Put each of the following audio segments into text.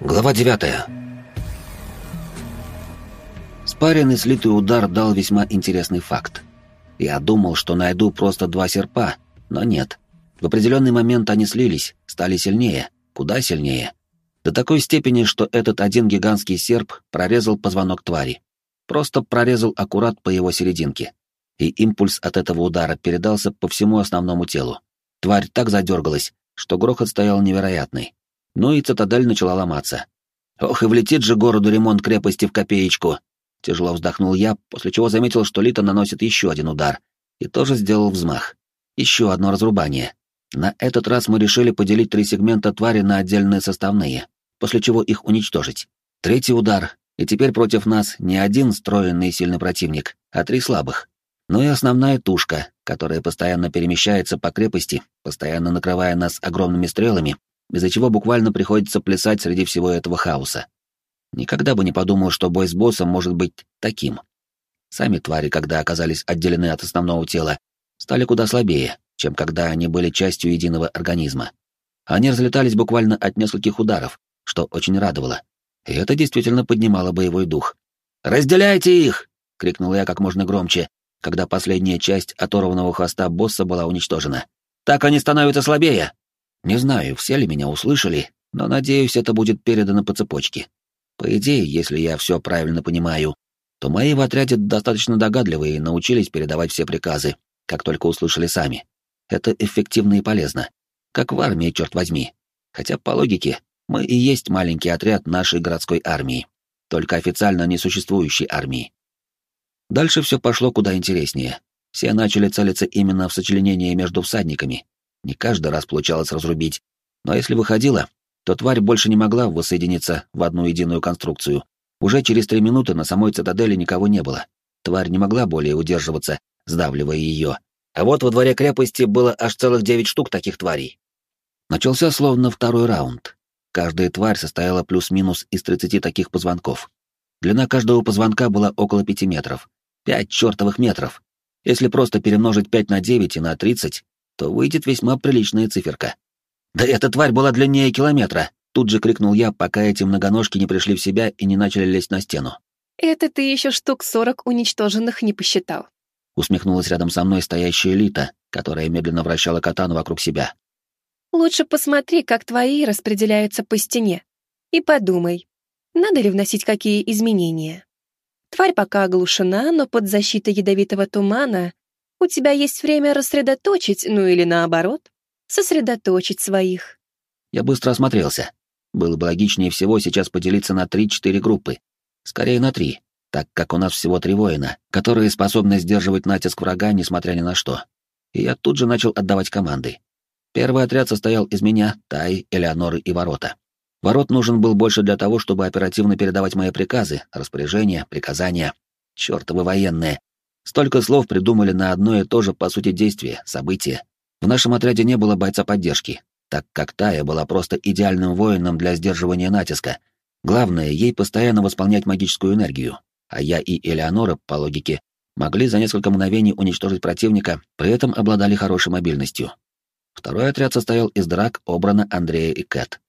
Глава 9. Спаренный слитый удар дал весьма интересный факт. Я думал, что найду просто два серпа, но нет. В определенный момент они слились, стали сильнее, куда сильнее. До такой степени, что этот один гигантский серп прорезал позвонок твари. Просто прорезал аккурат по его серединке. И импульс от этого удара передался по всему основному телу. Тварь так задергалась, что грохот стоял невероятный. Ну и цитадель начала ломаться. Ох, и влетит же городу ремонт крепости в копеечку. Тяжело вздохнул я, после чего заметил, что Лита наносит еще один удар. И тоже сделал взмах. Еще одно разрубание. На этот раз мы решили поделить три сегмента твари на отдельные составные, после чего их уничтожить. Третий удар, и теперь против нас не один стройный и сильный противник, а три слабых. Ну и основная тушка, которая постоянно перемещается по крепости, постоянно накрывая нас огромными стрелами, из-за чего буквально приходится плясать среди всего этого хаоса. Никогда бы не подумал, что бой с боссом может быть таким. Сами твари, когда оказались отделены от основного тела, стали куда слабее, чем когда они были частью единого организма. Они разлетались буквально от нескольких ударов, что очень радовало. И это действительно поднимало боевой дух. «Разделяйте их!» — крикнул я как можно громче, когда последняя часть оторванного хвоста босса была уничтожена. «Так они становятся слабее!» Не знаю, все ли меня услышали, но надеюсь, это будет передано по цепочке. По идее, если я все правильно понимаю, то мои в отряде достаточно догадливые и научились передавать все приказы, как только услышали сами. Это эффективно и полезно. Как в армии, черт возьми. Хотя, по логике, мы и есть маленький отряд нашей городской армии, только официально несуществующей армии. Дальше все пошло куда интереснее. Все начали целиться именно в сочленение между всадниками. Не каждый раз получалось разрубить, но если выходило, то тварь больше не могла воссоединиться в одну единую конструкцию. Уже через три минуты на самой цитадели никого не было. Тварь не могла более удерживаться, сдавливая ее. А вот во дворе крепости было аж целых девять штук таких тварей. Начался словно второй раунд. Каждая тварь состояла плюс-минус из 30 таких позвонков. Длина каждого позвонка была около 5 метров. 5 чертовых метров. Если просто перемножить 5 на 9 и на 30, то выйдет весьма приличная циферка. «Да эта тварь была длиннее километра!» Тут же крикнул я, пока эти многоножки не пришли в себя и не начали лезть на стену. «Это ты еще штук сорок уничтоженных не посчитал», — усмехнулась рядом со мной стоящая Лита, которая медленно вращала катану вокруг себя. Лучше посмотри, как твои распределяются по стене. И подумай, надо ли вносить какие изменения. Тварь пока оглушена, но под защитой ядовитого тумана у тебя есть время рассредоточить, ну или наоборот, сосредоточить своих. Я быстро осмотрелся. Было бы логичнее всего сейчас поделиться на три-четыре группы. Скорее на три, так как у нас всего три воина, которые способны сдерживать натиск врага, несмотря ни на что. И я тут же начал отдавать команды. Первый отряд состоял из меня, Тай, Элеоноры и Ворота. Ворот нужен был больше для того, чтобы оперативно передавать мои приказы, распоряжения, приказания. Чёртовы военные. Столько слов придумали на одно и то же, по сути, действие, событие. В нашем отряде не было бойца поддержки, так как Тая была просто идеальным воином для сдерживания натиска. Главное, ей постоянно восполнять магическую энергию, а я и Элеонора, по логике, могли за несколько мгновений уничтожить противника, при этом обладали хорошей мобильностью. Второй отряд состоял из драк, Обрана, Андрея и Кэт.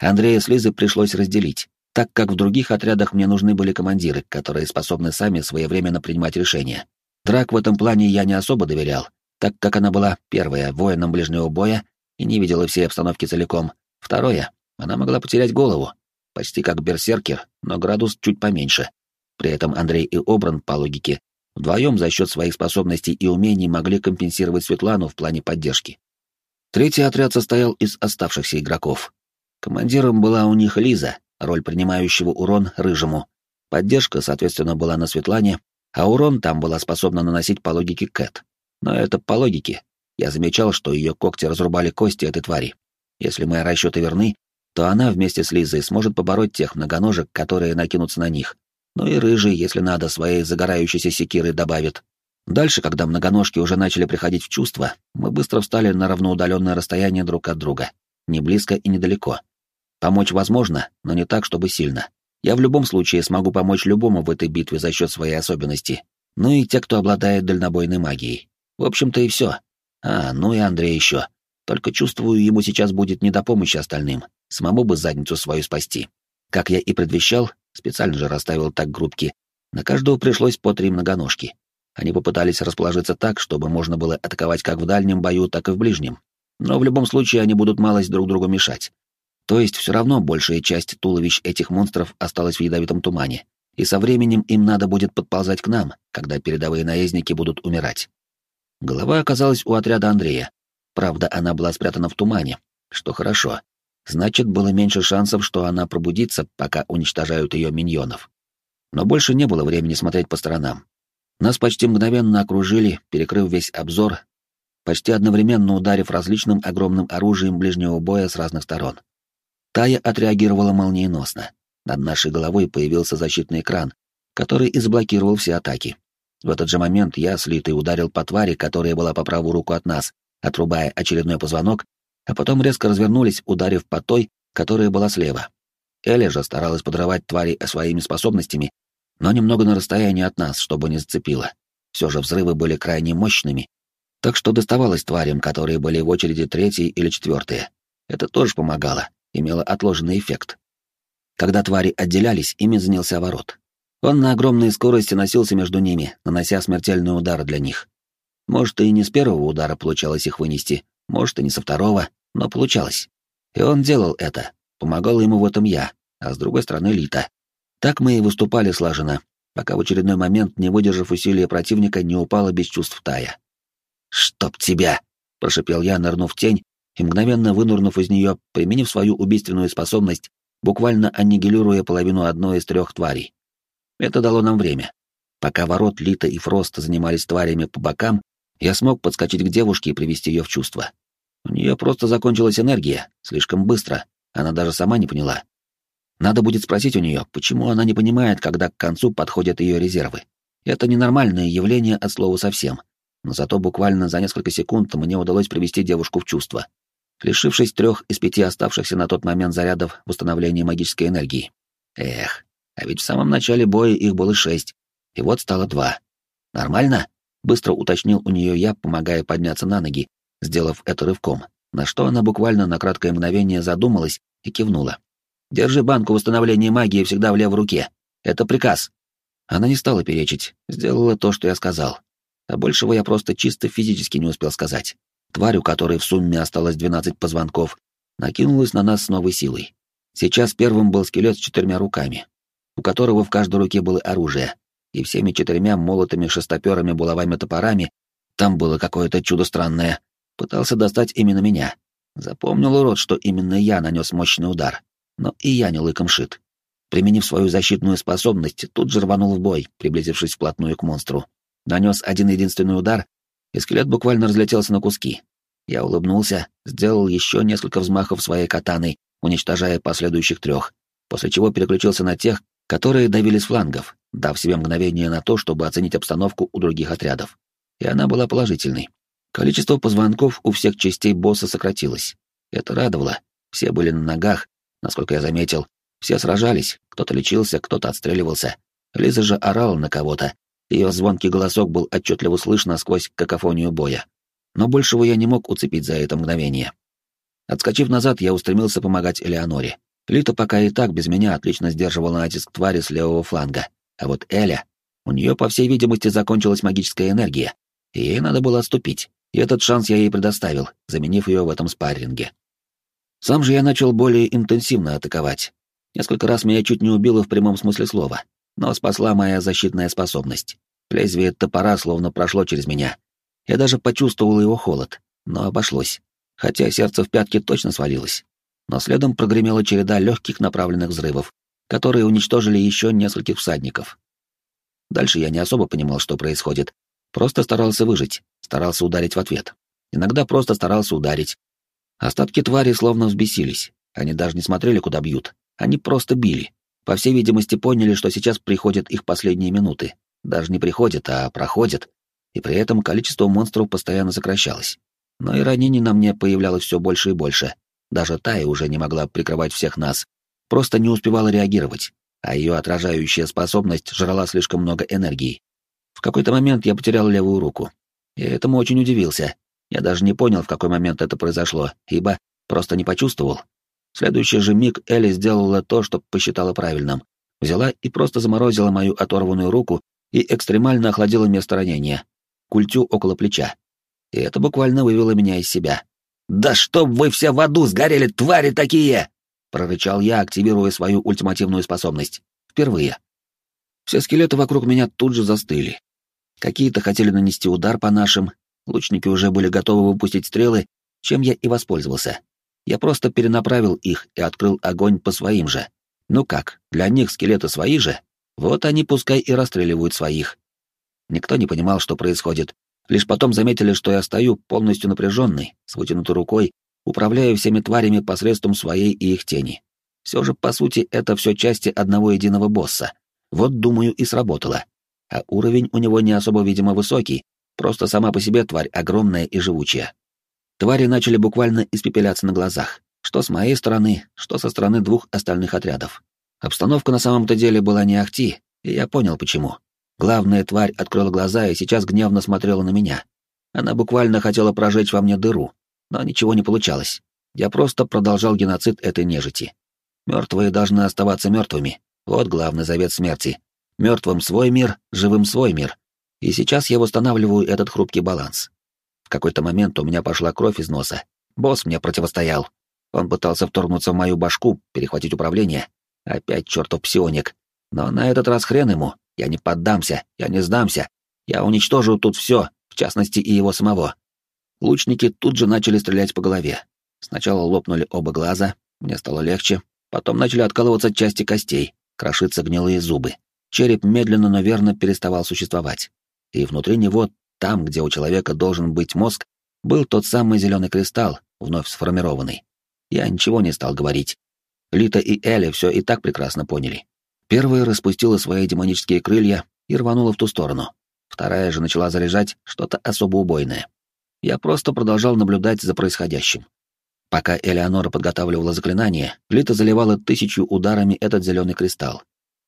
Андрея с Лизой пришлось разделить, так как в других отрядах мне нужны были командиры, которые способны сами своевременно принимать решения. Драк в этом плане я не особо доверял, так как она была, первая, воином ближнего боя и не видела всей обстановки целиком. Второе, она могла потерять голову, почти как берсеркер, но градус чуть поменьше. При этом Андрей и Обран, по логике, вдвоем за счет своих способностей и умений могли компенсировать Светлану в плане поддержки. Третий отряд состоял из оставшихся игроков. Командиром была у них Лиза, роль принимающего урон рыжему. Поддержка, соответственно, была на Светлане, а урон там была способна наносить по логике Кэт. Но это по логике. Я замечал, что ее когти разрубали кости этой твари. Если мои расчеты верны, то она вместе с Лизой сможет побороть тех многоножек, которые накинутся на них. Ну и рыжий, если надо, своей загорающейся секирой добавит. Дальше, когда многоножки уже начали приходить в чувство, мы быстро встали на равноудаленное расстояние друг от друга, не близко и недалеко. Помочь возможно, но не так, чтобы сильно. Я в любом случае смогу помочь любому в этой битве за счет своей особенности. Ну и те, кто обладает дальнобойной магией. В общем-то и все. А, ну и Андрей еще. Только чувствую, ему сейчас будет не до помощи остальным. самому бы задницу свою спасти. Как я и предвещал, специально же расставил так группки, на каждого пришлось по три многоножки. Они попытались расположиться так, чтобы можно было атаковать как в дальнем бою, так и в ближнем. Но в любом случае они будут малость друг другу мешать. То есть все равно большая часть туловищ этих монстров осталась в ядовитом тумане, и со временем им надо будет подползать к нам, когда передовые наездники будут умирать. Голова оказалась у отряда Андрея. Правда, она была спрятана в тумане, что хорошо. Значит, было меньше шансов, что она пробудится, пока уничтожают ее миньонов. Но больше не было времени смотреть по сторонам. Нас почти мгновенно окружили, перекрыв весь обзор, почти одновременно ударив различным огромным оружием ближнего боя с разных сторон. Тая отреагировала молниеносно. Над нашей головой появился защитный экран, который и заблокировал все атаки. В этот же момент я, слитый, ударил по твари, которая была по правую руку от нас, отрубая очередной позвонок, а потом резко развернулись, ударив по той, которая была слева. Эля же старалась подрывать твари своими способностями, но немного на расстоянии от нас, чтобы не зацепило. Все же взрывы были крайне мощными, так что доставалось тварям, которые были в очереди третьей или четвертые. Это тоже помогало, имело отложенный эффект. Когда твари отделялись, ими занялся ворот. Он на огромной скорости носился между ними, нанося смертельный удар для них. Может, и не с первого удара получалось их вынести, может, и не со второго, но получалось. И он делал это. Помогал ему в этом я, а с другой стороны Лита. Так мы и выступали слаженно, пока в очередной момент, не выдержав усилия противника, не упала без чувств Тая. «Чтоб тебя!» — прошипел я, нырнув в тень, и мгновенно вынурнув из нее, применив свою убийственную способность, буквально аннигилируя половину одной из трех тварей. Это дало нам время. Пока ворот Лита и Фрост занимались тварями по бокам, я смог подскочить к девушке и привести ее в чувство. У нее просто закончилась энергия, слишком быстро, она даже сама не поняла. Надо будет спросить у нее, почему она не понимает, когда к концу подходят ее резервы. Это ненормальное явление от слова совсем. Но зато буквально за несколько секунд мне удалось привести девушку в чувство, лишившись трех из пяти оставшихся на тот момент зарядов восстановления магической энергии. Эх, а ведь в самом начале боя их было шесть, и вот стало два. Нормально? Быстро уточнил у нее я, помогая подняться на ноги, сделав это рывком, на что она буквально на краткое мгновение задумалась и кивнула. «Держи банку восстановления магии всегда в левой руке. Это приказ». Она не стала перечить, сделала то, что я сказал. А большего я просто чисто физически не успел сказать. Тварь, у которой в сумме осталось 12 позвонков, накинулась на нас с новой силой. Сейчас первым был скелет с четырьмя руками, у которого в каждой руке было оружие, и всеми четырьмя молотыми шестоперыми булавами-топорами, там было какое-то чудо странное, пытался достать именно меня. Запомнил урод, что именно я нанес мощный удар, но и я не лыком шит. Применив свою защитную способность, тут же рванул в бой, приблизившись вплотную к монстру. Нанес один единственный удар, и скелет буквально разлетелся на куски. Я улыбнулся, сделал еще несколько взмахов своей катаной, уничтожая последующих трех, после чего переключился на тех, которые давили с флангов, дав себе мгновение на то, чтобы оценить обстановку у других отрядов. И она была положительной. Количество позвонков у всех частей босса сократилось. Это радовало. Все были на ногах, насколько я заметил. Все сражались, кто-то лечился, кто-то отстреливался. Лиза же орала на кого-то. Ее звонкий голосок был отчетливо слышно сквозь какофонию боя. Но большего я не мог уцепить за это мгновение. Отскочив назад, я устремился помогать Элеоноре. Лита пока и так без меня отлично сдерживала натиск твари с левого фланга. А вот Эля... У нее, по всей видимости, закончилась магическая энергия, и ей надо было отступить, и этот шанс я ей предоставил, заменив ее в этом спарринге. Сам же я начал более интенсивно атаковать. Несколько раз меня чуть не убило в прямом смысле слова, но спасла моя защитная способность. Лезвие топора словно прошло через меня. Я даже почувствовал его холод, но обошлось, хотя сердце в пятки точно свалилось но следом прогремела череда легких направленных взрывов, которые уничтожили еще нескольких всадников. Дальше я не особо понимал, что происходит. Просто старался выжить, старался ударить в ответ. Иногда просто старался ударить. Остатки твари словно взбесились. Они даже не смотрели, куда бьют. Они просто били. По всей видимости, поняли, что сейчас приходят их последние минуты. Даже не приходят, а проходят. И при этом количество монстров постоянно сокращалось. Но и ранений на мне появлялось все больше и больше, даже Тая уже не могла прикрывать всех нас, просто не успевала реагировать, а ее отражающая способность жрала слишком много энергии. В какой-то момент я потерял левую руку. И этому очень удивился. Я даже не понял, в какой момент это произошло, ибо просто не почувствовал. В следующий же миг Элли сделала то, что посчитала правильным. Взяла и просто заморозила мою оторванную руку и экстремально охладила место ранения. Культю около плеча. И это буквально вывело меня из себя. «Да чтоб вы все в аду сгорели, твари такие!» — прорычал я, активируя свою ультимативную способность. Впервые. Все скелеты вокруг меня тут же застыли. Какие-то хотели нанести удар по нашим, лучники уже были готовы выпустить стрелы, чем я и воспользовался. Я просто перенаправил их и открыл огонь по своим же. Ну как, для них скелеты свои же? Вот они пускай и расстреливают своих. Никто не понимал, что происходит. Лишь потом заметили, что я стою полностью напряженный, с вытянутой рукой, управляя всеми тварями посредством своей и их тени. Все же, по сути, это все части одного единого босса. Вот, думаю, и сработало. А уровень у него не особо, видимо, высокий, просто сама по себе тварь огромная и живучая. Твари начали буквально испепеляться на глазах, что с моей стороны, что со стороны двух остальных отрядов. Обстановка на самом-то деле была не ахти, и я понял почему. Главная тварь открыла глаза и сейчас гневно смотрела на меня. Она буквально хотела прожечь во мне дыру, но ничего не получалось. Я просто продолжал геноцид этой нежити. Мертвые должны оставаться мертвыми. Вот главный завет смерти. Мертвым свой мир, живым свой мир. И сейчас я восстанавливаю этот хрупкий баланс. В какой-то момент у меня пошла кровь из носа. Босс мне противостоял. Он пытался вторгнуться в мою башку, перехватить управление. Опять чертов псионик. Но на этот раз хрен ему. Я не поддамся, я не сдамся. Я уничтожу тут все, в частности и его самого. Лучники тут же начали стрелять по голове. Сначала лопнули оба глаза, мне стало легче. Потом начали откалываться части костей, крошиться гнилые зубы. Череп медленно, но верно переставал существовать. И внутри него там, где у человека должен быть мозг, был тот самый зеленый кристалл, вновь сформированный. Я ничего не стал говорить. Лита и Эля все и так прекрасно поняли. Первая распустила свои демонические крылья и рванула в ту сторону. Вторая же начала заряжать что-то особо убойное. Я просто продолжал наблюдать за происходящим. Пока Элеонора подготавливала заклинание, Лита заливала тысячу ударами этот зеленый кристалл.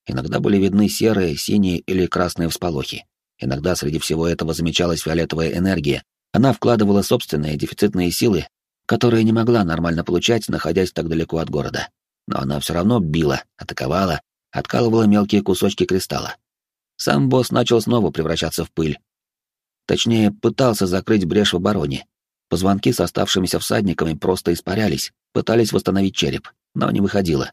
Иногда были видны серые, синие или красные всполохи. Иногда среди всего этого замечалась фиолетовая энергия. Она вкладывала собственные дефицитные силы, которые не могла нормально получать, находясь так далеко от города. Но она все равно била, атаковала, откалывала мелкие кусочки кристалла. Сам босс начал снова превращаться в пыль. Точнее, пытался закрыть брешь в обороне. Позвонки с оставшимися всадниками просто испарялись, пытались восстановить череп, но не выходило.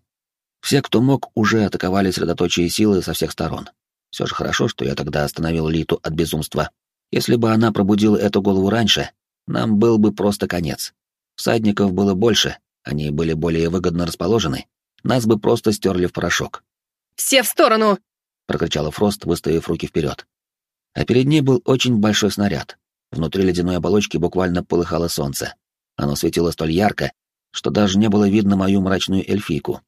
Все, кто мог, уже атаковали средоточие силы со всех сторон. Все же хорошо, что я тогда остановил Литу от безумства. Если бы она пробудила эту голову раньше, нам был бы просто конец. Всадников было больше, они были более выгодно расположены, нас бы просто стерли в порошок. «Все в сторону!» — прокричала Фрост, выставив руки вперед. А перед ней был очень большой снаряд. Внутри ледяной оболочки буквально полыхало солнце. Оно светило столь ярко, что даже не было видно мою мрачную эльфийку.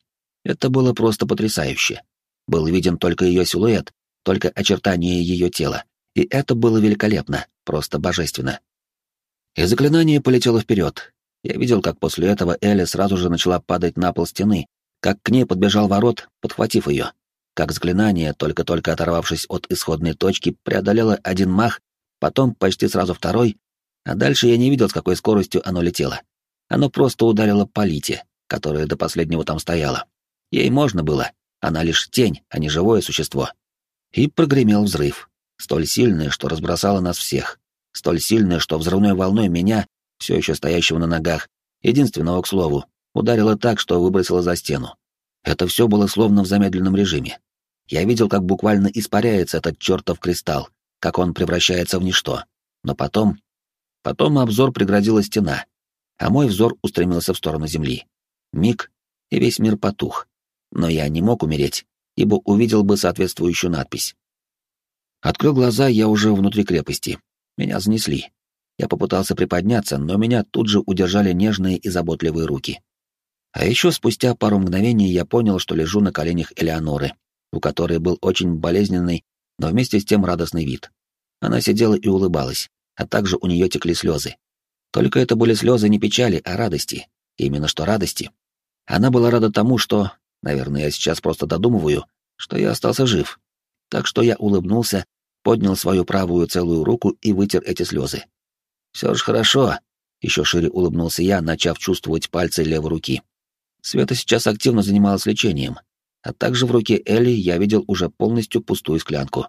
Это было просто потрясающе. Был виден только ее силуэт, только очертания ее тела. И это было великолепно, просто божественно. И заклинание полетело вперед. Я видел, как после этого Эля сразу же начала падать на пол стены, как к ней подбежал ворот, подхватив ее. Как заклинание, только-только оторвавшись от исходной точки, преодолело один мах, потом почти сразу второй, а дальше я не видел, с какой скоростью оно летело. Оно просто ударило по Лите, которая до последнего там стояла. Ей можно было, она лишь тень, а не живое существо. И прогремел взрыв, столь сильный, что разбросало нас всех, столь сильный, что взрывной волной меня, все еще стоящего на ногах, единственного, к слову, ударило так, что выбросило за стену. Это все было словно в замедленном режиме. Я видел, как буквально испаряется этот чертов кристалл, как он превращается в ничто. Но потом... Потом обзор преградила стена, а мой взор устремился в сторону земли. Миг, и весь мир потух. Но я не мог умереть, ибо увидел бы соответствующую надпись. Открыл глаза я уже внутри крепости. Меня занесли. Я попытался приподняться, но меня тут же удержали нежные и заботливые руки. А еще спустя пару мгновений я понял, что лежу на коленях Элеоноры, у которой был очень болезненный, но вместе с тем радостный вид. Она сидела и улыбалась, а также у нее текли слезы. Только это были слезы не печали, а радости. Именно что радости. Она была рада тому, что Наверное, я сейчас просто додумываю, что я остался жив. Так что я улыбнулся, поднял свою правую целую руку и вытер эти слезы. Все ж хорошо, еще шире улыбнулся я, начав чувствовать пальцы левой руки. Света сейчас активно занималась лечением, а также в руке Элли я видел уже полностью пустую склянку.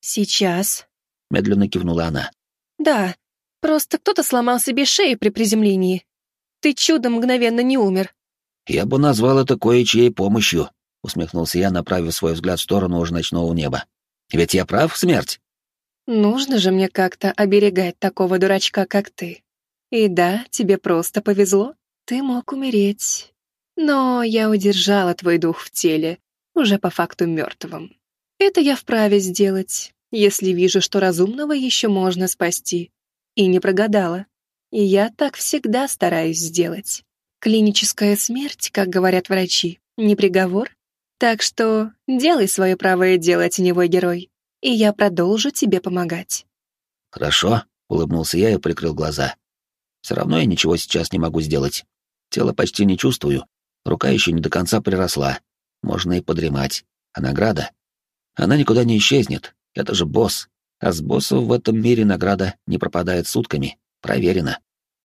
«Сейчас», — медленно кивнула она. «Да, просто кто-то сломал себе шею при приземлении. Ты чудом мгновенно не умер». «Я бы назвал это кое-чьей помощью», — усмехнулся я, направив свой взгляд в сторону уже ночного неба. «Ведь я прав, смерть?» «Нужно же мне как-то оберегать такого дурачка, как ты. И да, тебе просто повезло. Ты мог умереть. Но я удержала твой дух в теле, уже по факту мертвым. Это я вправе сделать, если вижу, что разумного еще можно спасти. И не прогадала. И я так всегда стараюсь сделать. Клиническая смерть, как говорят врачи, не приговор. Так что делай свое правое дело, теневой герой, и я продолжу тебе помогать. Хорошо, улыбнулся я и прикрыл глаза. Все равно я ничего сейчас не могу сделать. Тело почти не чувствую, рука еще не до конца приросла. Можно и подремать. А награда? Она никуда не исчезнет. Это же босс. А с боссов в этом мире награда не пропадает сутками. Проверено.